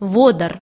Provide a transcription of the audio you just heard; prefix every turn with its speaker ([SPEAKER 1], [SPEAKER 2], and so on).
[SPEAKER 1] Водор